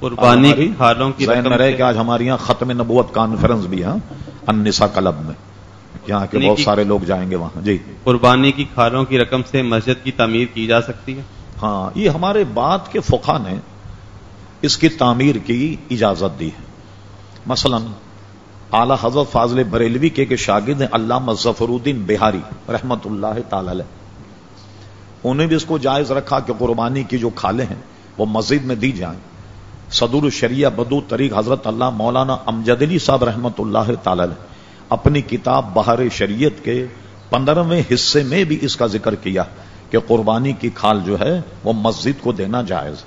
قربانی کی کھالوں کی رقم رہے کہ آج ہمارے یہاں ختم نبوت کانفرنس بھی ہے انسا کلب میں۔ یہاں کے یعنی بہت سارے لوگ جائیں گے وہاں۔ جی۔ قربانی کی کھالوں کی رقم سے مسجد کی تعمیر کی جا سکتی ہے؟ ہاں یہ ہمارے بعد کے فقہ نے اس کی تعمیر کی اجازت دی ہے۔ مثلا اعلی حضرت فاضل بریلوی کے کہ شاگرد ہیں علامہ ظفر الدین بہاری رحمت اللہ تعالی علیہ۔ انہیں بھی اس کو جائز رکھا کہ قربانی کی جو کھالے ہیں وہ مسجد میں دی جائیں۔ صدور الشریعہ بدو طریق حضرت اللہ مولانا امجد علی صاحب رحمت اللہ تعالی اپنی کتاب بہار شریعت کے پندرہویں حصے میں بھی اس کا ذکر کیا کہ قربانی کی کھال جو ہے وہ مسجد کو دینا جائز